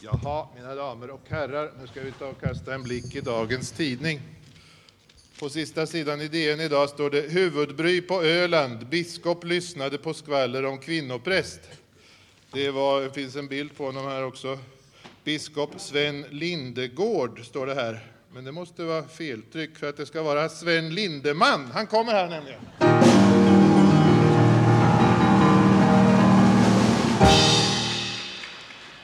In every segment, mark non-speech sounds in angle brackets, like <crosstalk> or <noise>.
Jaha, mina damer och herrar, nu ska vi ta och kasta en blick i dagens tidning. På sista sidan i DN idag står det huvudbry på Öland. Biskop lyssnade på skvaller om kvinnopräst. Det var, finns en bild på honom här också. Biskop Sven Lindegård står det här. Men det måste vara feltryck för att det ska vara Sven Lindeman. Han kommer här nämligen.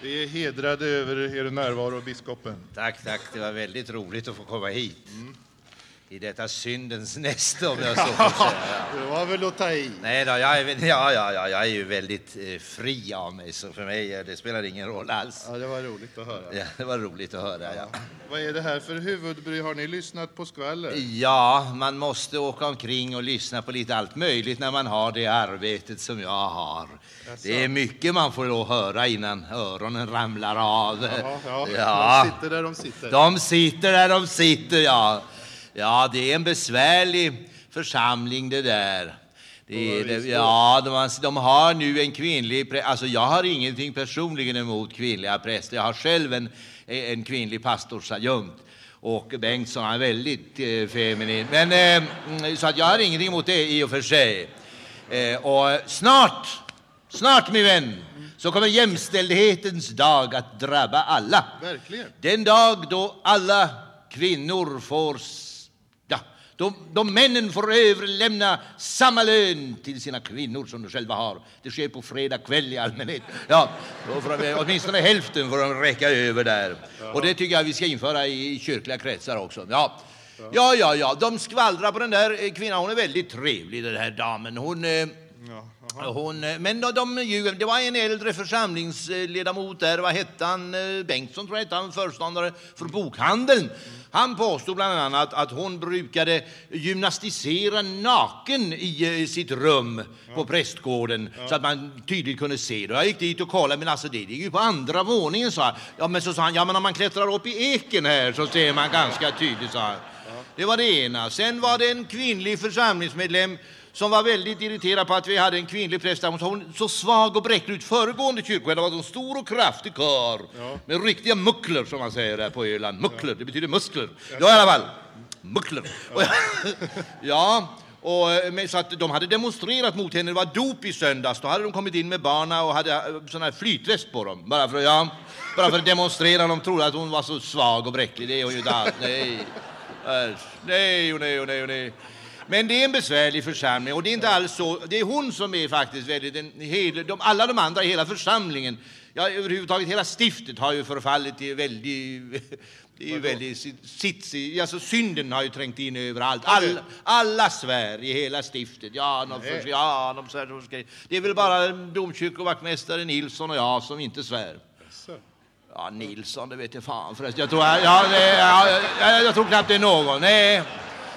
Vi är hedrade över er närvaro, biskopen. Tack, tack. Det var väldigt roligt att få komma hit. I detta syndens <laughs> näste, om jag så <laughs> får säga. Det var väl att ta i. Nej då, jag är, ja, ja, ja, jag är ju väldigt eh, fri av mig, så för mig eh, det spelar ingen roll alls. Ja, det var roligt att höra. Ja, det var roligt att höra. Ja. Vad är det här för huvudbry? Har ni lyssnat på skvaller? ja, man måste åka omkring och lyssna på lite allt möjligt när man har det arbetet som jag har. Det är mycket man får att höra innan öronen ramlar av. Ja, ja. Ja. De sitter där de sitter. De sitter där de sitter, ja. Ja, det är en besvärlig församling det där. Det är, det, ja, de, de har nu en kvinnlig präst. Alltså, jag har ingenting personligen emot kvinnliga präster. Jag har själv en, en kvinnlig pastorsadjunkt. Och Bengtsson är väldigt eh, feminin. Men, eh, så att jag har ingenting emot det i och för sig. Eh, och snart, snart min vän, så kommer jämställdhetens dag att drabba alla. Verkligen. Den dag då alla kvinnor får då, då männen får överlämna samma lön till sina kvinnor som de själva har. Det sker på fredag kväll i allmänhet. Ja, då får de, åtminstone hälften får de räcka över där. Och det tycker jag vi ska införa i kyrkliga kretsar också. Ja. Ja, ja, ja, de skvallrar på den där eh, kvinnan. Hon är väldigt trevlig, den här damen. Hon... Eh, hon, eh, men de, de. Det var en äldre församlingsledamot där, vad hette han? Eh, Bengtsson tror jag hette han, föreståndare för bokhandeln. Han påstod bland annat att hon brukade gymnastisera naken i eh, sitt rum på prästgården så att man tydligt kunde se det. Jag gick dit och kollade, men alltså det ligger ju på andra våningen, sa han. Ja, men så sa han, ja men om man klättrar upp i eken här så ser man ganska tydligt, sa han. Det var det ena. Sen var det en kvinnlig församlingsmedlem som var väldigt irriterad på att vi hade en kvinnlig präst. Hon så svag och bräcklig ut. Föregående kyrkoherde var en stor och kraftig karl med riktiga muckler som man säger där på Öland. Muckler, det betyder muskler. Ja, i alla fall. Muckler. Och, <laughs> ja, och, eh, men så att de hade demonstrerat mot henne. Det var dop i söndags. Då hade de kommit in med barna och hade eh, sån här flytväst på dem. Bara för, ja, bara för att demonstrera. De trodde att hon var så svag och bräcklig. Det är hon ju inte alls. Nej. <laughs> Nej, och nej, och nej, och nej. Men det är en besvärlig församling och det är inte alls så. Det är hon som är faktiskt väldigt, en, hel, de, alla de andra i hela församlingen, ja överhuvudtaget hela stiftet har ju förfallit till väldigt, <laughs> det är ju väldigt sitsig, alltså synden har ju trängt in överallt. All, alla svär i hela stiftet. Ja, de för, ja, de svär, de ska, det är väl bara domkyrkovaktmästare Nilsson och jag som inte svär. Ja, Nilsson, det vet jag fan förresten. Jag tror, ja, det, ja, jag, jag tror knappt det är någon. Nej,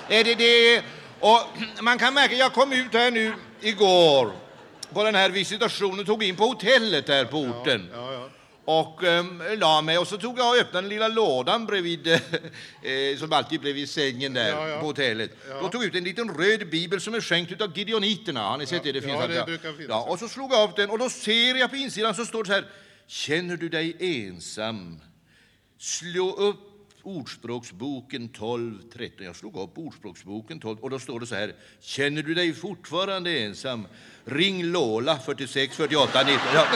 det, det, och man kan märka, jag kom ut här nu igår på den här visitationen, tog in på hotellet här på orten. Ja, ja. Och um, la mig och så tog jag och öppnade den lilla lådan bredvid, <laughs> eh, som alltid bredvid sängen där Ja, ja. på hotellet. Ja. Då tog jag ut en liten röd bibel som är skänkt av Gideoniterna. Har ni sett det? Det finns Ja, det brukar finnas, Ja, och så slog jag upp den och då ser jag på insidan så står det så här. Känner du dig ensam? Slå upp Ordspråksboken 12, 13. Jag slog upp Ordspråksboken 12 och då står det så här. Känner du dig fortfarande ensam? Ring Lola 46 48 19. Ja.